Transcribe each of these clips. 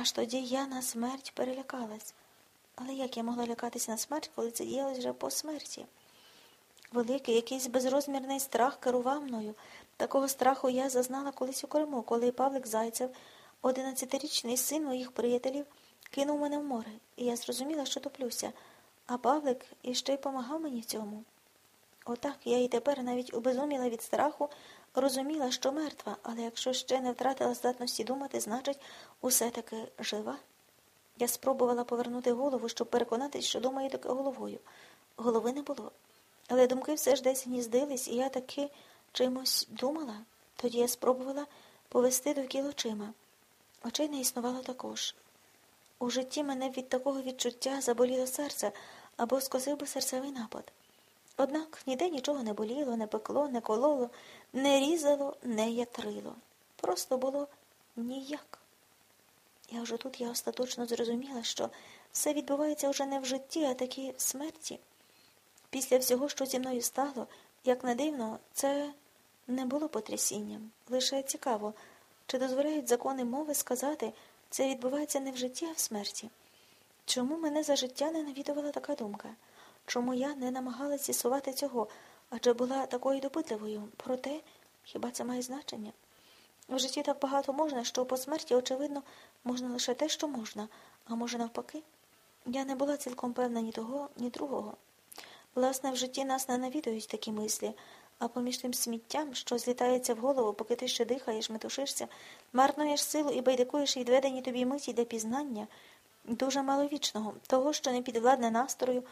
Аж тоді я на смерть перелякалась. Але як я могла лякатися на смерть, коли це діялось вже по смерті? Великий, якийсь безрозмірний страх керував мною. Такого страху я зазнала колись у Криму, коли Павлик Зайцев, одинадцятирічний син моїх приятелів, кинув мене в море, і я зрозуміла, що топлюся, а Павлик іще й помагав мені в цьому. Отак я і тепер навіть обезуміла від страху, розуміла, що мертва, але якщо ще не втратила здатності думати, значить, усе таки жива. Я спробувала повернути голову, щоб переконатись, що думаю таки головою. Голови не було. Але думки все ж десь гніздились, і я таки чимось думала. Тоді я спробувала повести довкіл очима. Очей не існувало також. У житті мене від такого відчуття заболіло серце або скосив би серцевий напад. Однак ніде нічого не боліло, не пекло, не кололо, не різало, не ятрило. Просто було ніяк. Я вже тут я остаточно зрозуміла, що все відбувається вже не в житті, а таки в смерті. Після всього, що зі мною стало, як не дивно, це не було потрясінням. Лише цікаво, чи дозволяють закони мови сказати, це відбувається не в житті, а в смерті. Чому мене за життя не навідувала така думка? Чому я не намагалася з'ясувати цього, адже була такою допитливою? Проте, хіба це має значення? В житті так багато можна, що по смерті, очевидно, можна лише те, що можна, а може навпаки. Я не була цілком певна ні того, ні другого. Власне, в житті нас не навідують такі мислі, а поміж тим сміттям, що злітається в голову, поки ти ще дихаєш, метушишся, марнуєш силу і байдикуєш відведені тобі миті для пізнання, дуже маловічного, того, що не підвладне настрою,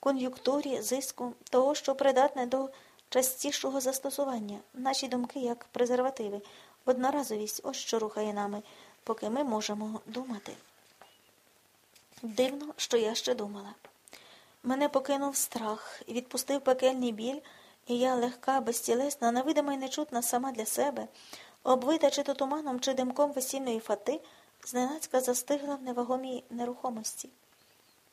кон'юнктурі, зиску, того, що придатне до частішого застосування, наші думки як презервативи, одноразовість, ось що рухає нами, поки ми можемо думати. Дивно, що я ще думала. Мене покинув страх, відпустив пекельний біль, і я легка, безтілесна, невидима й нечутна сама для себе, обвита чи то туманом, чи димком весільної фати, зненацька застигла в невагомій нерухомості.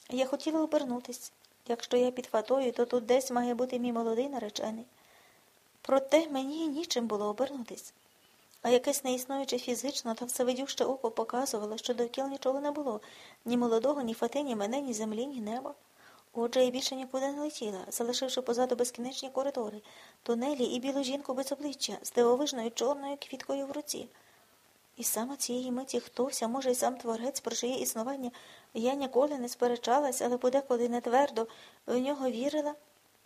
Я хотіла обернутись. Якщо я під фатою, то тут десь має бути мій молодий наречений. Проте мені нічим було обернутись. А якесь неіснуюче фізично та всевидюще око показувало, що довкіл нічого не було ні молодого, ні фати, ні мене, ні землі, ні неба. Отже, я більше нікуди не летіла, залишивши позаду безкінечні коридори, тунелі і білу жінку без обличчя з дивовижною чорною квіткою в руці. І саме цієї миті хтось, а може, й сам творець, про чиє існування я ніколи не сперечалась, але подеколи не твердо в нього вірила,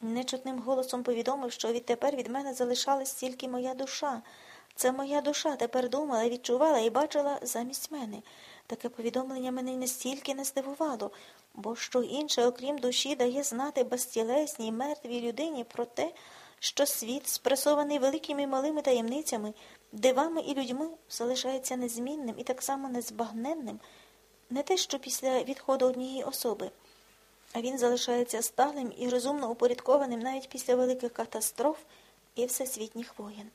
нечутним голосом повідомив, що відтепер від мене залишалась тільки моя душа. Це моя душа тепер думала, відчувала і бачила замість мене. Таке повідомлення мене настільки не здивувало, бо що інше, окрім душі, дає знати безтілесній, мертвій людині про те, що світ, спресований великими і малими таємницями, дивами і людьми, залишається незмінним і так само незбагненним, не те, що після відходу однієї особи, а він залишається сталим і розумно упорядкованим навіть після великих катастроф і всесвітніх воєн.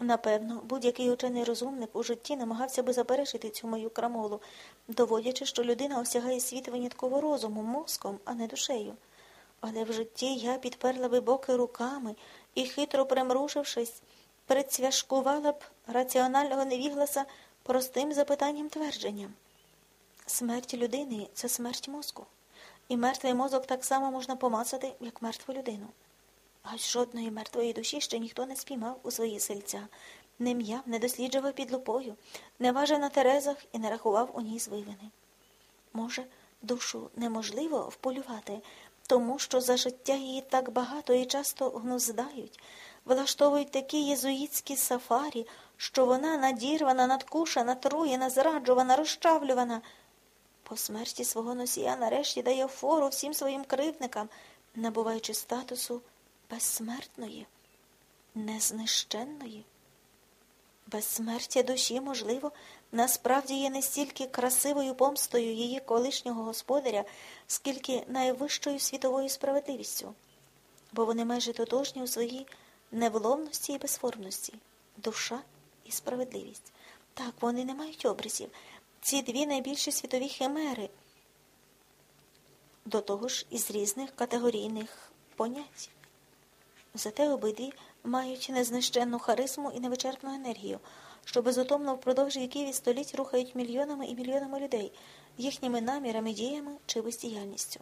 Напевно, будь-який учений розумник у житті намагався би заперечити цю мою крамолу, доводячи, що людина осягає світ винятково розумом, мозком, а не душею. Але в житті я підперла би боки руками і, хитро примрушившись, предсвяшкувала б раціонального невігласа простим запитанням твердженням. Смерть людини це смерть мозку, і мертвий мозок так само можна помацати, як мертву людину. Аж жодної мертвої душі ще ніхто не спіймав у свої сельця, не м'яв, не досліджував під лупою, не важив на терезах і не рахував у ній звивини. Може, душу неможливо вполювати, тому що за життя її так багато і часто гнуздають, влаштовують такі єзуїтські сафарі, що вона надірвана, надкушена, труєна, зраджувана, розчавлювана. По смерті свого носія нарешті дає фору всім своїм кривдникам, набуваючи статусу безсмертної, незнищенної. Безсмертя душі, можливо, насправді є не стільки красивою помстою її колишнього господаря, скільки найвищою світовою справедливістю, бо вони майже тотожні у своїй невловності і безформності, душа і справедливість. Так, вони не мають образів. Ці дві найбільші світові химери, до того ж із різних категорійних понять. Зате обидві мають незнищенну харизму і невичерпну енергію, що безутомно впродовж віків століть рухають мільйонами і мільйонами людей, їхніми намірами, діями чи бездіяльністю.